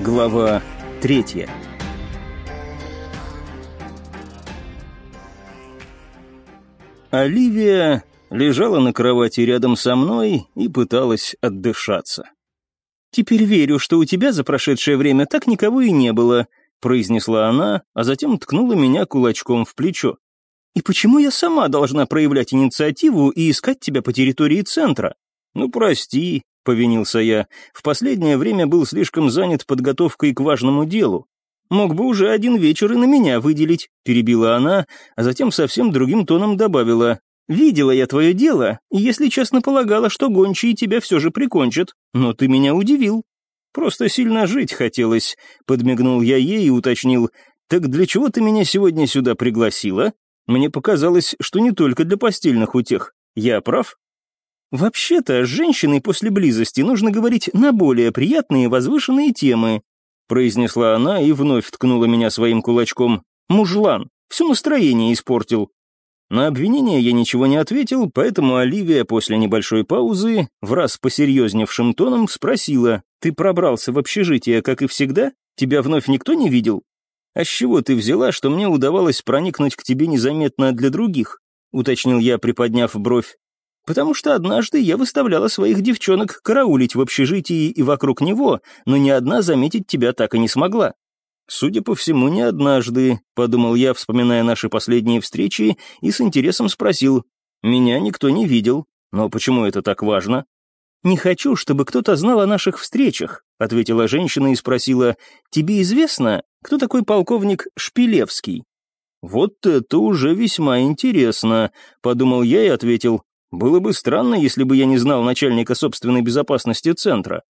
Глава третья. Оливия лежала на кровати рядом со мной и пыталась отдышаться. «Теперь верю, что у тебя за прошедшее время так никого и не было», произнесла она, а затем ткнула меня кулачком в плечо. «И почему я сама должна проявлять инициативу и искать тебя по территории центра?» «Ну, прости», — повинился я. «В последнее время был слишком занят подготовкой к важному делу. Мог бы уже один вечер и на меня выделить», — перебила она, а затем совсем другим тоном добавила. «Видела я твое дело, и, если честно, полагала, что гончие тебя все же прикончат, но ты меня удивил». «Просто сильно жить хотелось», — подмигнул я ей и уточнил. «Так для чего ты меня сегодня сюда пригласила? Мне показалось, что не только для постельных утех. Я прав?» «Вообще-то, с женщиной после близости нужно говорить на более приятные возвышенные темы», произнесла она и вновь ткнула меня своим кулачком. «Мужлан, все настроение испортил». На обвинение я ничего не ответил, поэтому Оливия после небольшой паузы, в раз посерьезневшим тоном, спросила, «Ты пробрался в общежитие, как и всегда? Тебя вновь никто не видел?» «А с чего ты взяла, что мне удавалось проникнуть к тебе незаметно для других?» — уточнил я, приподняв бровь потому что однажды я выставляла своих девчонок караулить в общежитии и вокруг него, но ни одна заметить тебя так и не смогла. Судя по всему, не однажды, подумал я, вспоминая наши последние встречи, и с интересом спросил. Меня никто не видел, но почему это так важно? «Не хочу, чтобы кто-то знал о наших встречах», — ответила женщина и спросила, «Тебе известно, кто такой полковник Шпилевский?» «Вот это уже весьма интересно», — подумал я и ответил, было бы странно, если бы я не знал начальника собственной безопасности центра.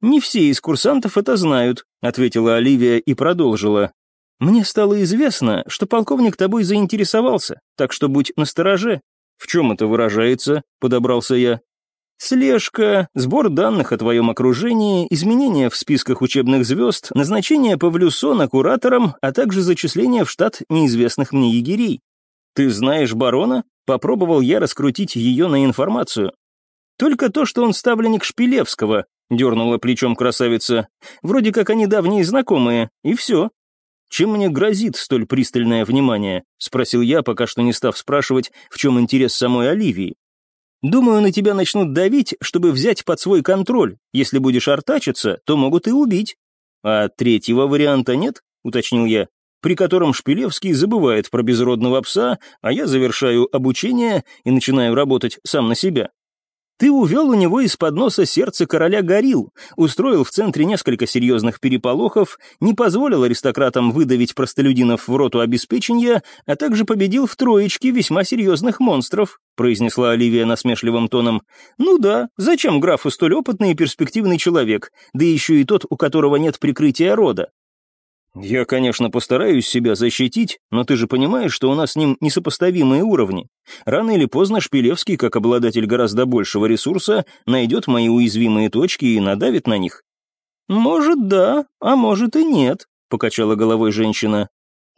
«Не все из курсантов это знают», — ответила Оливия и продолжила. «Мне стало известно, что полковник тобой заинтересовался, так что будь настороже». «В чем это выражается?» — подобрался я. Слежка, сбор данных о твоем окружении, изменения в списках учебных звезд, назначение Павлюсона куратором, а также зачисление в штат неизвестных мне егерей. Ты знаешь барона? Попробовал я раскрутить ее на информацию. Только то, что он ставленник Шпилевского, дернула плечом красавица. Вроде как они давние знакомые, и все. Чем мне грозит столь пристальное внимание? Спросил я, пока что не став спрашивать, в чем интерес самой Оливии. Думаю, на тебя начнут давить, чтобы взять под свой контроль. Если будешь артачиться, то могут и убить. А третьего варианта нет, уточнил я при котором Шпилевский забывает про безродного пса, а я завершаю обучение и начинаю работать сам на себя. Ты увел у него из-под носа сердце короля горил, устроил в центре несколько серьезных переполохов, не позволил аристократам выдавить простолюдинов в роту обеспечения, а также победил в троечке весьма серьезных монстров», произнесла Оливия насмешливым тоном. «Ну да, зачем графу столь опытный и перспективный человек, да еще и тот, у которого нет прикрытия рода? «Я, конечно, постараюсь себя защитить, но ты же понимаешь, что у нас с ним несопоставимые уровни. Рано или поздно Шпилевский, как обладатель гораздо большего ресурса, найдет мои уязвимые точки и надавит на них». «Может, да, а может и нет», — покачала головой женщина.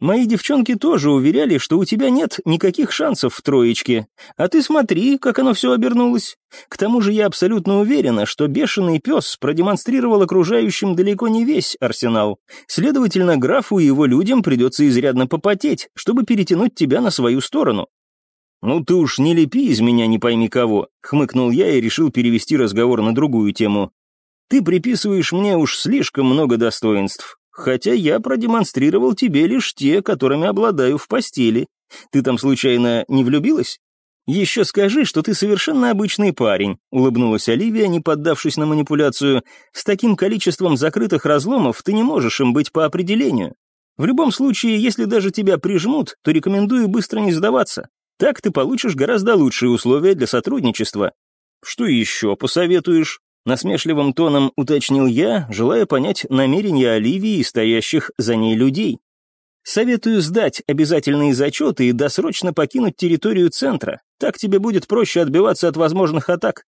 Мои девчонки тоже уверяли, что у тебя нет никаких шансов в троечке. А ты смотри, как оно все обернулось. К тому же я абсолютно уверена, что бешеный пес продемонстрировал окружающим далеко не весь арсенал. Следовательно, графу и его людям придется изрядно попотеть, чтобы перетянуть тебя на свою сторону. «Ну ты уж не лепи из меня не пойми кого», — хмыкнул я и решил перевести разговор на другую тему. «Ты приписываешь мне уж слишком много достоинств хотя я продемонстрировал тебе лишь те, которыми обладаю в постели. Ты там случайно не влюбилась?» «Еще скажи, что ты совершенно обычный парень», — улыбнулась Оливия, не поддавшись на манипуляцию. «С таким количеством закрытых разломов ты не можешь им быть по определению. В любом случае, если даже тебя прижмут, то рекомендую быстро не сдаваться. Так ты получишь гораздо лучшие условия для сотрудничества. Что еще посоветуешь?» Насмешливым тоном уточнил я, желая понять намерения Оливии и стоящих за ней людей. «Советую сдать обязательные зачеты и досрочно покинуть территорию центра. Так тебе будет проще отбиваться от возможных атак».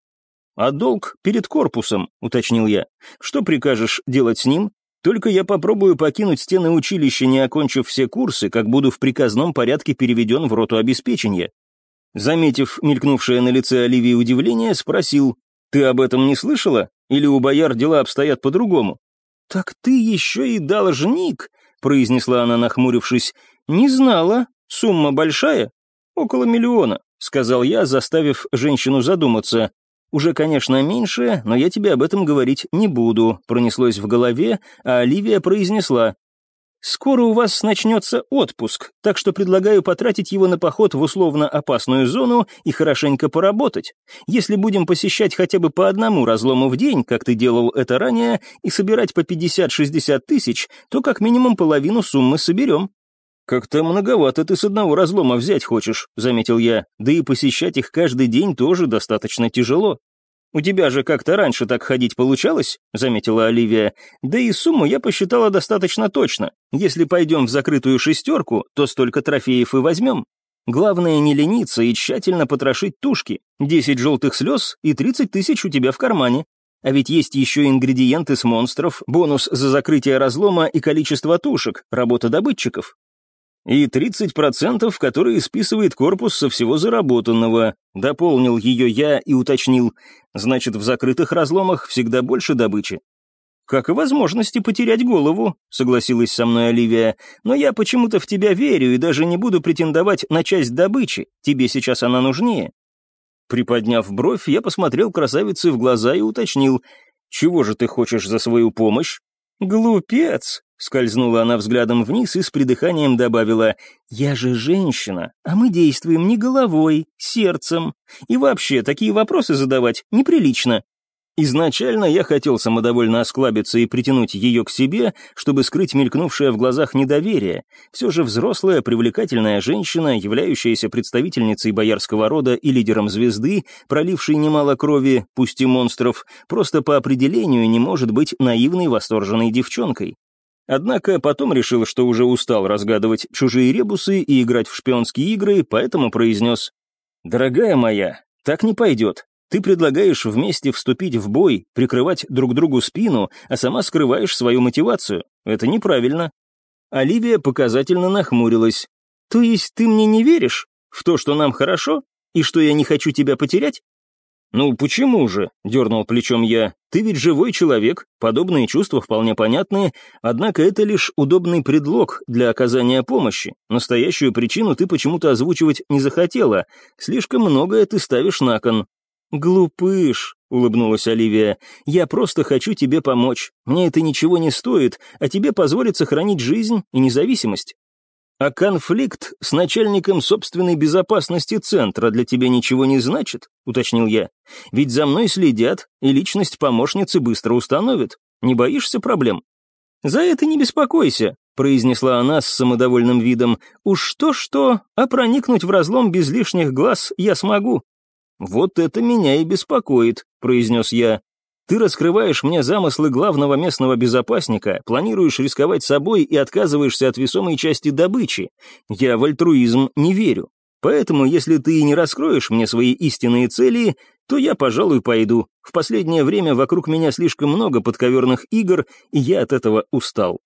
«А долг перед корпусом», — уточнил я. «Что прикажешь делать с ним? Только я попробую покинуть стены училища, не окончив все курсы, как буду в приказном порядке переведен в роту обеспечения». Заметив мелькнувшее на лице Оливии удивление, спросил, «Ты об этом не слышала? Или у бояр дела обстоят по-другому?» «Так ты еще и должник?» — произнесла она, нахмурившись. «Не знала. Сумма большая?» «Около миллиона», — сказал я, заставив женщину задуматься. «Уже, конечно, меньше, но я тебе об этом говорить не буду», — пронеслось в голове, а Оливия произнесла. «Скоро у вас начнется отпуск, так что предлагаю потратить его на поход в условно опасную зону и хорошенько поработать. Если будем посещать хотя бы по одному разлому в день, как ты делал это ранее, и собирать по 50-60 тысяч, то как минимум половину суммы соберем». «Как-то многовато ты с одного разлома взять хочешь», — заметил я, «да и посещать их каждый день тоже достаточно тяжело». «У тебя же как-то раньше так ходить получалось?» — заметила Оливия. «Да и сумму я посчитала достаточно точно. Если пойдем в закрытую шестерку, то столько трофеев и возьмем. Главное не лениться и тщательно потрошить тушки. Десять желтых слез и тридцать тысяч у тебя в кармане. А ведь есть еще ингредиенты с монстров, бонус за закрытие разлома и количество тушек, работа добытчиков. И 30%, которые списывает корпус со всего заработанного. Дополнил ее я и уточнил. Значит, в закрытых разломах всегда больше добычи. «Как и возможности потерять голову», — согласилась со мной Оливия. «Но я почему-то в тебя верю и даже не буду претендовать на часть добычи. Тебе сейчас она нужнее». Приподняв бровь, я посмотрел красавице в глаза и уточнил. «Чего же ты хочешь за свою помощь?» «Глупец!» Скользнула она взглядом вниз и с придыханием добавила, «Я же женщина, а мы действуем не головой, сердцем. И вообще, такие вопросы задавать неприлично». Изначально я хотел самодовольно осклабиться и притянуть ее к себе, чтобы скрыть мелькнувшее в глазах недоверие. Все же взрослая, привлекательная женщина, являющаяся представительницей боярского рода и лидером звезды, пролившей немало крови, пусть и монстров, просто по определению не может быть наивной восторженной девчонкой. Однако потом решил, что уже устал разгадывать чужие ребусы и играть в шпионские игры, поэтому произнес «Дорогая моя, так не пойдет. Ты предлагаешь вместе вступить в бой, прикрывать друг другу спину, а сама скрываешь свою мотивацию. Это неправильно». Оливия показательно нахмурилась. «То есть ты мне не веришь? В то, что нам хорошо? И что я не хочу тебя потерять?» «Ну почему же?» — дернул плечом я. «Ты ведь живой человек, подобные чувства вполне понятны, однако это лишь удобный предлог для оказания помощи. Настоящую причину ты почему-то озвучивать не захотела, слишком многое ты ставишь на кон». «Глупыш», — улыбнулась Оливия, — «я просто хочу тебе помочь. Мне это ничего не стоит, а тебе позволит сохранить жизнь и независимость. А конфликт с начальником собственной безопасности центра для тебя ничего не значит, уточнил я. Ведь за мной следят, и личность помощницы быстро установят. Не боишься проблем? За это не беспокойся, произнесла она с самодовольным видом. Уж что-что, а проникнуть в разлом без лишних глаз я смогу. Вот это меня и беспокоит, произнес я. Ты раскрываешь мне замыслы главного местного безопасника, планируешь рисковать собой и отказываешься от весомой части добычи. Я в альтруизм не верю. Поэтому, если ты не раскроешь мне свои истинные цели, то я, пожалуй, пойду. В последнее время вокруг меня слишком много подковерных игр, и я от этого устал».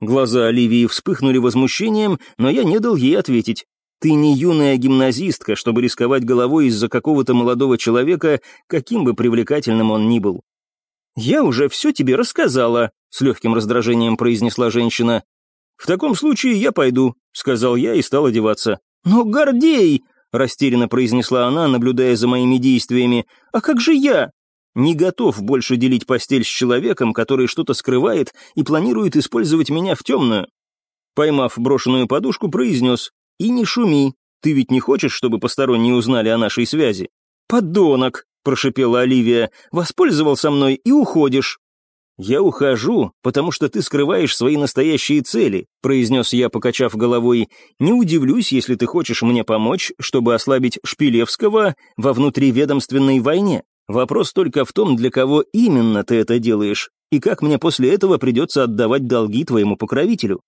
Глаза Оливии вспыхнули возмущением, но я не дал ей ответить. «Ты не юная гимназистка, чтобы рисковать головой из-за какого-то молодого человека, каким бы привлекательным он ни был. «Я уже все тебе рассказала», — с легким раздражением произнесла женщина. «В таком случае я пойду», — сказал я и стал одеваться. «Но, Гордей!» — растерянно произнесла она, наблюдая за моими действиями. «А как же я?» «Не готов больше делить постель с человеком, который что-то скрывает и планирует использовать меня в темную». Поймав брошенную подушку, произнес. «И не шуми, ты ведь не хочешь, чтобы посторонние узнали о нашей связи?» «Подонок!» прошипела Оливия, воспользовался мной и уходишь». «Я ухожу, потому что ты скрываешь свои настоящие цели», произнес я, покачав головой. «Не удивлюсь, если ты хочешь мне помочь, чтобы ослабить Шпилевского во внутриведомственной войне. Вопрос только в том, для кого именно ты это делаешь, и как мне после этого придется отдавать долги твоему покровителю».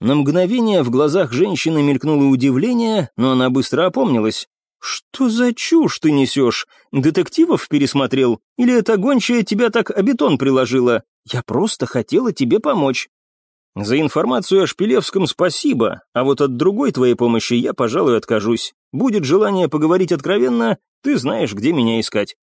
На мгновение в глазах женщины мелькнуло удивление, но она быстро опомнилась. «Что за чушь ты несешь? Детективов пересмотрел? Или эта гончая тебя так о бетон приложила? Я просто хотела тебе помочь». «За информацию о Шпилевском спасибо, а вот от другой твоей помощи я, пожалуй, откажусь. Будет желание поговорить откровенно, ты знаешь, где меня искать».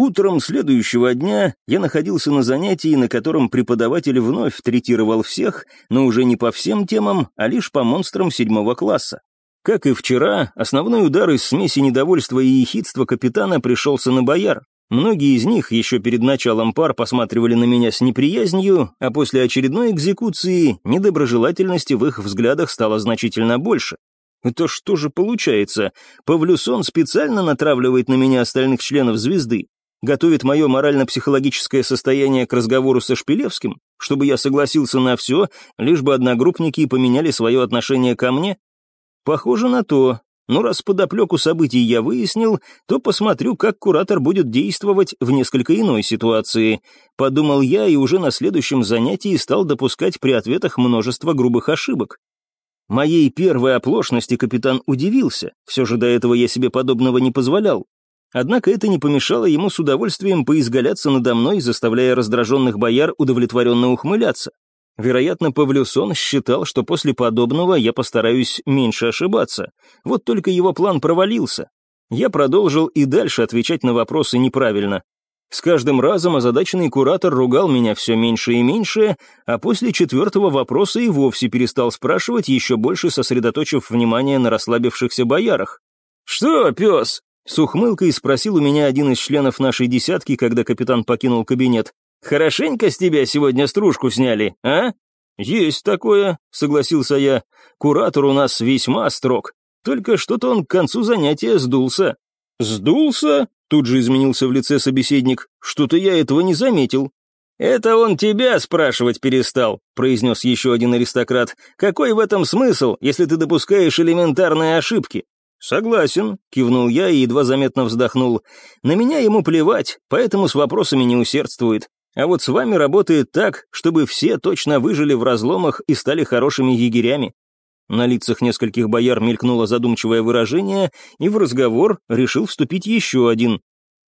Утром следующего дня я находился на занятии, на котором преподаватель вновь третировал всех, но уже не по всем темам, а лишь по монстрам седьмого класса. Как и вчера, основной удар из смеси недовольства и ехидства капитана пришелся на бояр. Многие из них еще перед началом пар посматривали на меня с неприязнью, а после очередной экзекуции недоброжелательности в их взглядах стало значительно больше. Это что же получается? Павлюсон специально натравливает на меня остальных членов «Звезды»? Готовит мое морально-психологическое состояние к разговору со Шпилевским? Чтобы я согласился на все, лишь бы одногруппники поменяли свое отношение ко мне? Похоже на то. Но раз подоплеку событий я выяснил, то посмотрю, как куратор будет действовать в несколько иной ситуации. Подумал я и уже на следующем занятии стал допускать при ответах множество грубых ошибок. Моей первой оплошности капитан удивился, все же до этого я себе подобного не позволял. Однако это не помешало ему с удовольствием поизгаляться надо мной, заставляя раздраженных бояр удовлетворенно ухмыляться. Вероятно, Павлюсон считал, что после подобного я постараюсь меньше ошибаться. Вот только его план провалился. Я продолжил и дальше отвечать на вопросы неправильно. С каждым разом озадаченный куратор ругал меня все меньше и меньше, а после четвертого вопроса и вовсе перестал спрашивать, еще больше сосредоточив внимание на расслабившихся боярах. «Что, пес?» — с ухмылкой спросил у меня один из членов нашей десятки, когда капитан покинул кабинет. «Хорошенько с тебя сегодня стружку сняли, а?» «Есть такое», — согласился я. «Куратор у нас весьма строг. Только что-то он к концу занятия сдулся». «Сдулся?» Тут же изменился в лице собеседник. «Что-то я этого не заметил». «Это он тебя спрашивать перестал», — произнес еще один аристократ. «Какой в этом смысл, если ты допускаешь элементарные ошибки?» «Согласен», — кивнул я и едва заметно вздохнул. «На меня ему плевать, поэтому с вопросами не усердствует. А вот с вами работает так, чтобы все точно выжили в разломах и стали хорошими егерями. На лицах нескольких бояр мелькнуло задумчивое выражение, и в разговор решил вступить еще один.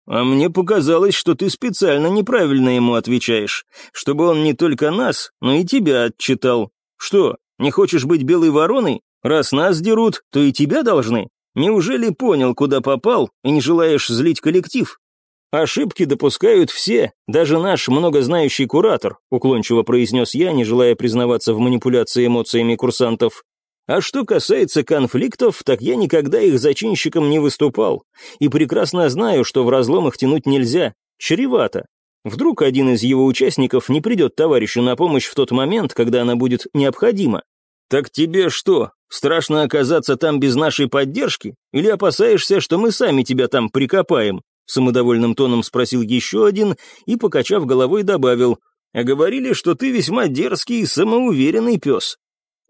«А мне показалось, что ты специально неправильно ему отвечаешь, чтобы он не только нас, но и тебя отчитал. Что, не хочешь быть белой вороной? Раз нас дерут, то и тебя должны. Неужели понял, куда попал, и не желаешь злить коллектив?» «Ошибки допускают все, даже наш многознающий куратор», уклончиво произнес я, не желая признаваться в манипуляции эмоциями курсантов. А что касается конфликтов, так я никогда их зачинщиком не выступал. И прекрасно знаю, что в разломах тянуть нельзя. Чревато. Вдруг один из его участников не придет товарищу на помощь в тот момент, когда она будет необходима. Так тебе что, страшно оказаться там без нашей поддержки? Или опасаешься, что мы сами тебя там прикопаем? Самодовольным тоном спросил еще один и, покачав головой, добавил, «А говорили, что ты весьма дерзкий и самоуверенный пес.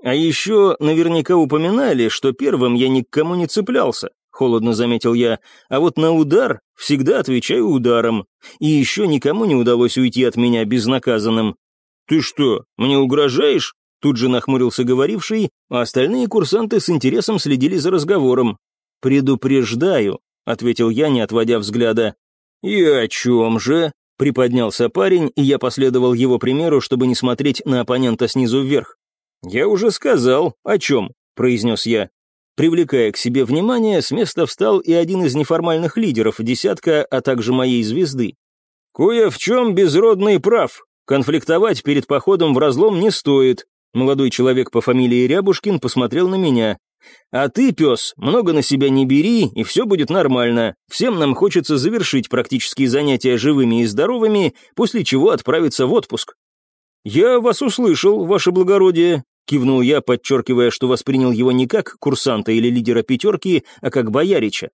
А еще наверняка упоминали, что первым я ни к кому не цеплялся, холодно заметил я, а вот на удар всегда отвечаю ударом. И еще никому не удалось уйти от меня безнаказанным. Ты что, мне угрожаешь? Тут же нахмурился говоривший, а остальные курсанты с интересом следили за разговором. «Предупреждаю», — ответил я, не отводя взгляда. «И о чем же?» — приподнялся парень, и я последовал его примеру, чтобы не смотреть на оппонента снизу вверх. «Я уже сказал, о чем», — произнес я. Привлекая к себе внимание, с места встал и один из неформальных лидеров десятка, а также моей звезды. «Кое в чем безродный прав. Конфликтовать перед походом в разлом не стоит». Молодой человек по фамилии Рябушкин посмотрел на меня. «А ты, пес, много на себя не бери, и все будет нормально. Всем нам хочется завершить практические занятия живыми и здоровыми, после чего отправиться в отпуск». «Я вас услышал, ваше благородие», Кивнул я, подчеркивая, что воспринял его не как курсанта или лидера пятерки, а как боярича.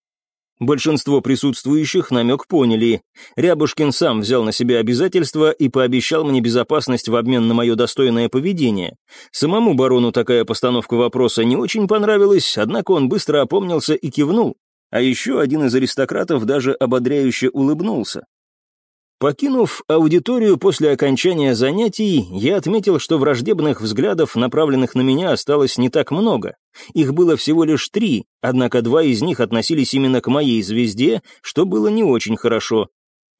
Большинство присутствующих намек поняли. Рябушкин сам взял на себя обязательства и пообещал мне безопасность в обмен на мое достойное поведение. Самому барону такая постановка вопроса не очень понравилась, однако он быстро опомнился и кивнул. А еще один из аристократов даже ободряюще улыбнулся. Покинув аудиторию после окончания занятий, я отметил, что враждебных взглядов, направленных на меня, осталось не так много. Их было всего лишь три, однако два из них относились именно к моей звезде, что было не очень хорошо.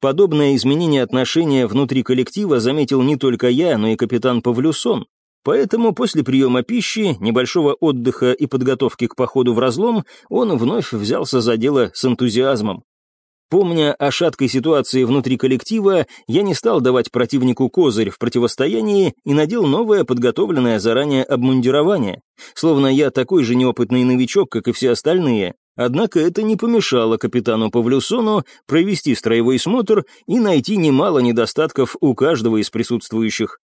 Подобное изменение отношения внутри коллектива заметил не только я, но и капитан Павлюсон. Поэтому после приема пищи, небольшого отдыха и подготовки к походу в разлом, он вновь взялся за дело с энтузиазмом. Помня о шаткой ситуации внутри коллектива, я не стал давать противнику козырь в противостоянии и надел новое подготовленное заранее обмундирование. Словно я такой же неопытный новичок, как и все остальные. Однако это не помешало капитану Павлюсону провести строевой смотр и найти немало недостатков у каждого из присутствующих.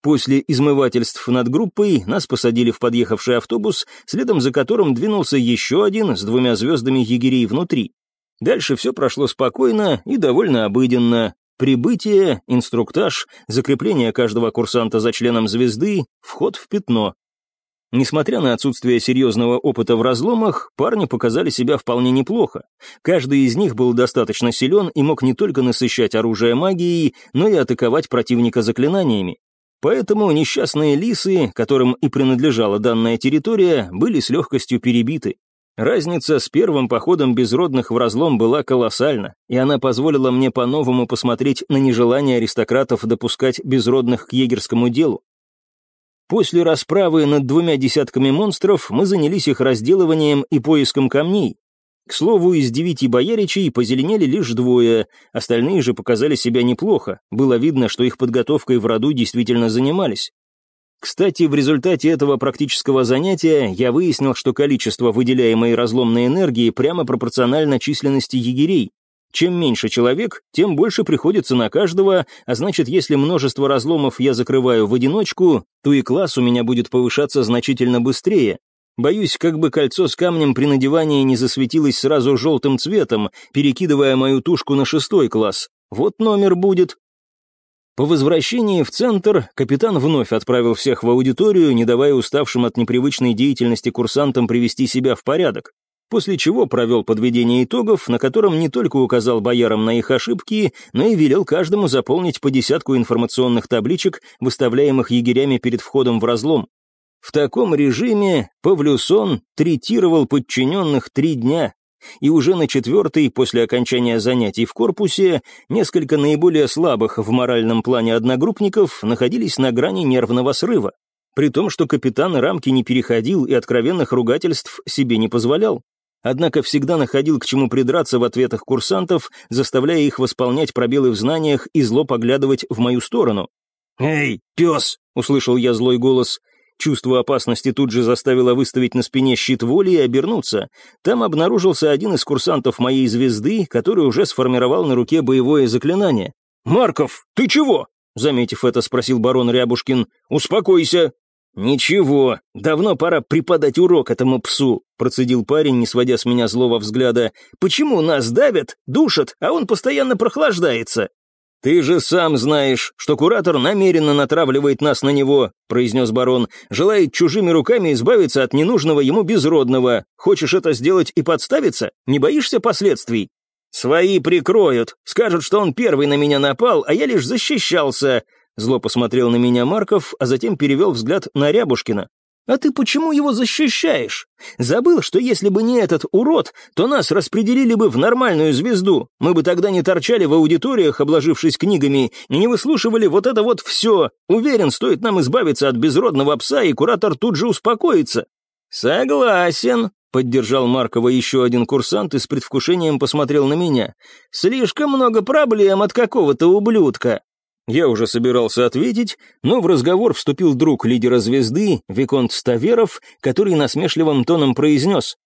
После измывательств над группой нас посадили в подъехавший автобус, следом за которым двинулся еще один с двумя звездами егерей внутри. Дальше все прошло спокойно и довольно обыденно. Прибытие, инструктаж, закрепление каждого курсанта за членом звезды, вход в пятно. Несмотря на отсутствие серьезного опыта в разломах, парни показали себя вполне неплохо. Каждый из них был достаточно силен и мог не только насыщать оружие магией, но и атаковать противника заклинаниями. Поэтому несчастные лисы, которым и принадлежала данная территория, были с легкостью перебиты. Разница с первым походом безродных в разлом была колоссальна, и она позволила мне по-новому посмотреть на нежелание аристократов допускать безродных к егерскому делу. После расправы над двумя десятками монстров мы занялись их разделыванием и поиском камней. К слову, из девяти бояричей позеленели лишь двое, остальные же показали себя неплохо, было видно, что их подготовкой в роду действительно занимались. Кстати, в результате этого практического занятия я выяснил, что количество выделяемой разломной энергии прямо пропорционально численности егерей. Чем меньше человек, тем больше приходится на каждого, а значит, если множество разломов я закрываю в одиночку, то и класс у меня будет повышаться значительно быстрее. Боюсь, как бы кольцо с камнем при надевании не засветилось сразу желтым цветом, перекидывая мою тушку на шестой класс. Вот номер будет. По возвращении в центр капитан вновь отправил всех в аудиторию, не давая уставшим от непривычной деятельности курсантам привести себя в порядок, после чего провел подведение итогов, на котором не только указал боярам на их ошибки, но и велел каждому заполнить по десятку информационных табличек, выставляемых егерями перед входом в разлом. В таком режиме Павлюсон третировал подчиненных три дня, и уже на четвертый, после окончания занятий в корпусе, несколько наиболее слабых в моральном плане одногруппников находились на грани нервного срыва, при том, что капитан рамки не переходил и откровенных ругательств себе не позволял. Однако всегда находил к чему придраться в ответах курсантов, заставляя их восполнять пробелы в знаниях и зло поглядывать в мою сторону. «Эй, пес!» — услышал я злой голос — Чувство опасности тут же заставило выставить на спине щит воли и обернуться. Там обнаружился один из курсантов моей звезды, который уже сформировал на руке боевое заклинание. «Марков, ты чего?» Заметив это, спросил барон Рябушкин. «Успокойся!» «Ничего, давно пора преподать урок этому псу», процедил парень, не сводя с меня злого взгляда. «Почему нас давят, душат, а он постоянно прохлаждается?» «Ты же сам знаешь, что куратор намеренно натравливает нас на него», произнес барон, «желает чужими руками избавиться от ненужного ему безродного. Хочешь это сделать и подставиться? Не боишься последствий?» «Свои прикроют, скажут, что он первый на меня напал, а я лишь защищался», Зло посмотрел на меня Марков, а затем перевел взгляд на Рябушкина. «А ты почему его защищаешь? Забыл, что если бы не этот урод, то нас распределили бы в нормальную звезду. Мы бы тогда не торчали в аудиториях, обложившись книгами, не выслушивали вот это вот все. Уверен, стоит нам избавиться от безродного пса, и куратор тут же успокоится». «Согласен», — поддержал Маркова еще один курсант и с предвкушением посмотрел на меня. «Слишком много проблем от какого-то ублюдка. Я уже собирался ответить, но в разговор вступил друг лидера звезды, Виконт Ставеров, который насмешливым тоном произнес.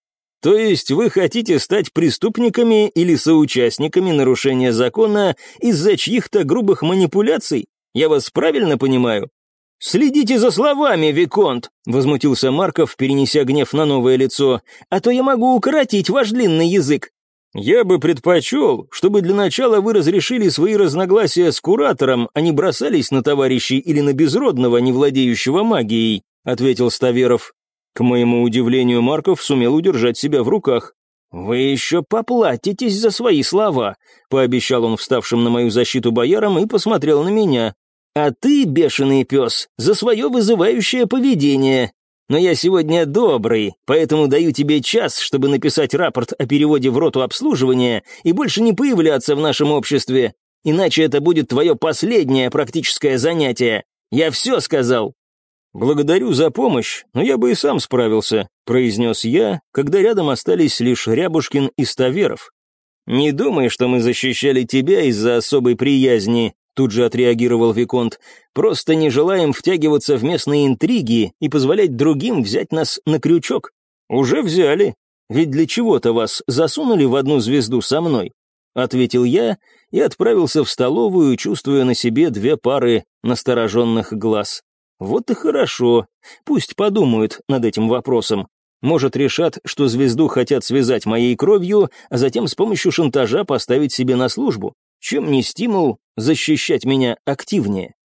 «То есть вы хотите стать преступниками или соучастниками нарушения закона из-за чьих-то грубых манипуляций? Я вас правильно понимаю?» «Следите за словами, Виконт!» — возмутился Марков, перенеся гнев на новое лицо. «А то я могу укоротить ваш длинный язык. «Я бы предпочел, чтобы для начала вы разрешили свои разногласия с куратором, а не бросались на товарищей или на безродного, не владеющего магией», — ответил Ставеров. К моему удивлению, Марков сумел удержать себя в руках. «Вы еще поплатитесь за свои слова», — пообещал он вставшим на мою защиту боярам и посмотрел на меня. «А ты, бешеный пес, за свое вызывающее поведение но я сегодня добрый, поэтому даю тебе час, чтобы написать рапорт о переводе в роту обслуживания и больше не появляться в нашем обществе. Иначе это будет твое последнее практическое занятие. Я все сказал». «Благодарю за помощь, но я бы и сам справился», — произнес я, когда рядом остались лишь Рябушкин и Ставеров. «Не думай, что мы защищали тебя из-за особой приязни», тут же отреагировал Виконт. «Просто не желаем втягиваться в местные интриги и позволять другим взять нас на крючок. Уже взяли. Ведь для чего-то вас засунули в одну звезду со мной», ответил я и отправился в столовую, чувствуя на себе две пары настороженных глаз. Вот и хорошо. Пусть подумают над этим вопросом. Может, решат, что звезду хотят связать моей кровью, а затем с помощью шантажа поставить себе на службу. Чем не стимул защищать меня активнее?